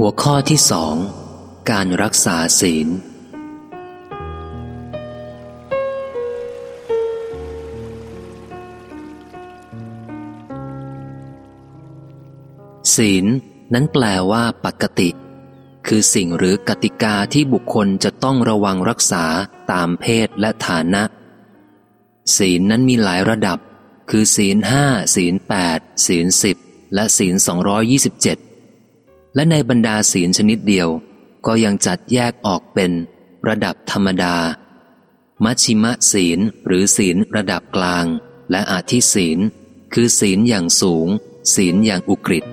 หัวข้อที่สองการรักษาศีล ศีลนั้นแปลว่าปกติ คือสิ่งหรือกติกาที่บุคคลจะต้องระวังรักษาตามเพศและฐานะ ศีลนั้นมีหลายระดับ คือศีลห้าศีลแปดศีลสิบและศีลสองยี่สิบเจ็ด และในบรรดาศีลชนิดเดียว ก็ยังจัดแยกออกเป็น ระดับธรรมดา มัชชิมะศีลหรือศีลระดับกลาง และอาทิศีล คือศีลอย่างสูง ศีลอย่างอุกฤษ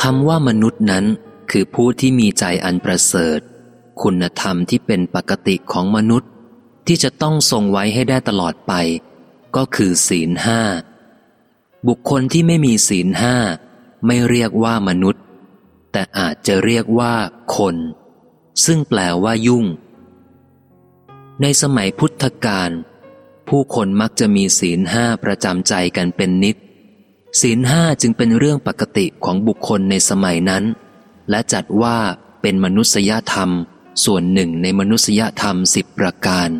คำว่ามนุษย์นั้นคือผู้ที่มีใจอันประเสริฐ คุณธรรมที่เป็นปกติของมนุษย์ ที่จะต้องทรงไว้ให้ได้ตลอดไป ก็คือศีลห้าบุคคลที่ไม่มีศีลห้า ไม่เรียกว่ามนุษย์ แต่อาจจะเรียกว่าคน ซึ่งแปลว่ายุ่ง ในสมัยพุทธกาลผู้คนมักจะมีศีลห้าประจำใจกันเป็นนิด ศีลห้าจึงเป็นเรื่องปกติของบุคคลในสมัยนั้น และจัดว่าเป็นมนุษยธรรม ส่วนหนึ่งในมนุษยธรรมสิบประการ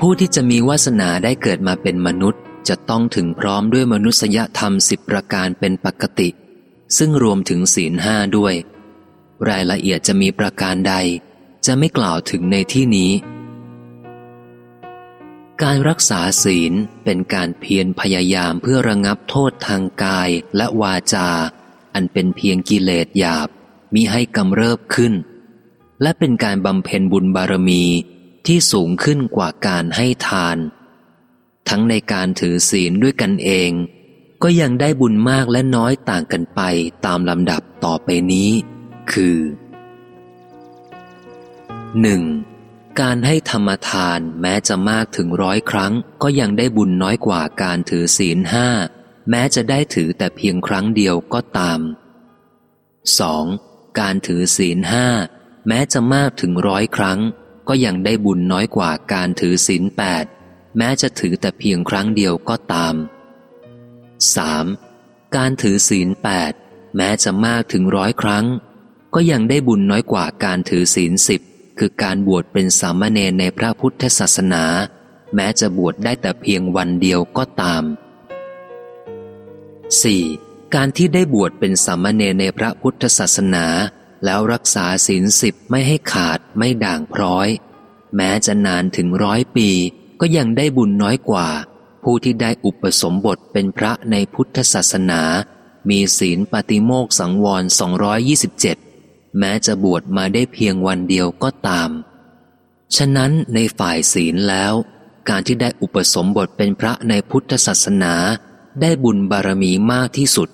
ผู้ที่จะมีวาสนาได้เกิดมาเป็นมนุษย์ จะต้องถึงพร้อมด้วยมนุษยธรรมสิบประการเป็นปกติ ซึ่งรวมถึงศีลห้าด้วย รายละเอียดจะมีประการใด จะไม่กล่าวถึงในที่นี้ การรักษาศีลเป็นการเพียรพยายามเพื่อระงับโทษทางกายและวาจา อันเป็นเพียงกิเลสหยาบมิให้กำเริบขึ้น และเป็นการบำเพ็ญบุญบารมีที่สูงขึ้นกว่าการให้ทาน ทั้งในการถือศีลด้วยกันเอง ก็ยังได้บุญมากและน้อยต่างกันไปตามลำดับต่อไปนี้ คือ 1. การให้ธรรมทานแม้จะมากถึงร้อยครั้ง ก็ยังได้บุญน้อยกว่าการถือศีลห้าแม้จะได้ถือแต่เพียงครั้งเดียวก็ตาม 2. การถือศีลห้าแม้จะมากถึงร้อยครั้ง ก็ยังได้บุญน้อยกว่าการถือศีลแปด แม้จะถือแต่เพียงครั้งเดียวก็ตาม 3. การถือศีลแปดแม้จะมากถึงร้อยครั้ง ก็ยังได้บุญน้อยกว่าการถือศีลสิบคือการบวชเป็นสามเณรในพระพุทธศาสนา แม้จะบวชได้แต่เพียงวันเดียวก็ตาม 4. การที่ได้บวชเป็นสามเณรในพระพุทธศาสนา แล้วรักษาศีลสิบไม่ให้ขาดไม่ด่างพร้อย แม้จะนานถึงร้อยปี ก็ยังได้บุญน้อยกว่า ผู้ที่ได้อุปสมบทเป็นพระในพุทธศาสนา มีศีลปฏิโมกสังวร 227 แม้จะบวชมาได้เพียงวันเดียวก็ตาม ฉะนั้นในฝ่ายศีลแล้ว การที่ได้อุปสมบทเป็นพระในพุทธศาสนา ได้บุญบารมีมากที่สุด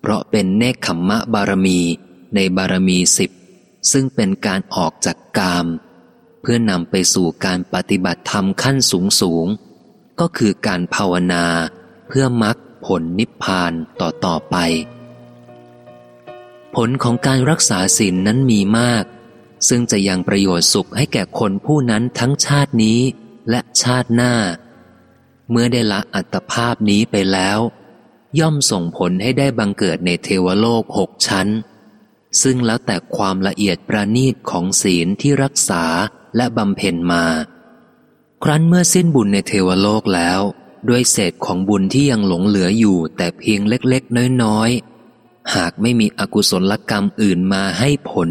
เพราะเป็นเนคขมมะบารมีในบารมีสิบซึ่งเป็นการออกจากกาม เพื่อนำไปสู่การปฏิบัติธรรมขั้นสูงสูง ก็คือการภาวนาเพื่อมรักผลนิพพานต่อต่อไป ผลของการรักษาศีลนนั้นมีมาก ซึ่งจะยังประโยชน์สุขให้แก่คนผู้นั้นทั้งชาตินี้และชาติหน้า เมื่อได้ละอัตภาพนี้ไปแล้ว ย่อมส่งผลให้ได้บังเกิดในเทวโลกหกชั้น ซึ่งแล้วแต่ความละเอียดประณีตของศีลที่รักษา และบำเพ็ญมา ครั้นเมื่อสิ้นบุญในเทวโลกแล้ว ด้วยเศษของบุญที่ยังหลงเหลืออยู่แต่เพียงเล็กๆ น้อยๆ หากไม่มีอกุศลกรรมอื่นมาให้ผล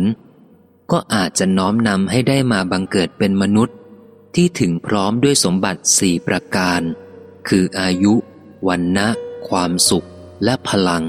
ก็อาจจะน้อมนำให้ได้มาบังเกิดเป็นมนุษย์ ที่ถึงพร้อมด้วยสมบัติสี่ประการ คืออายุ วันนะ ความสุขและพลัง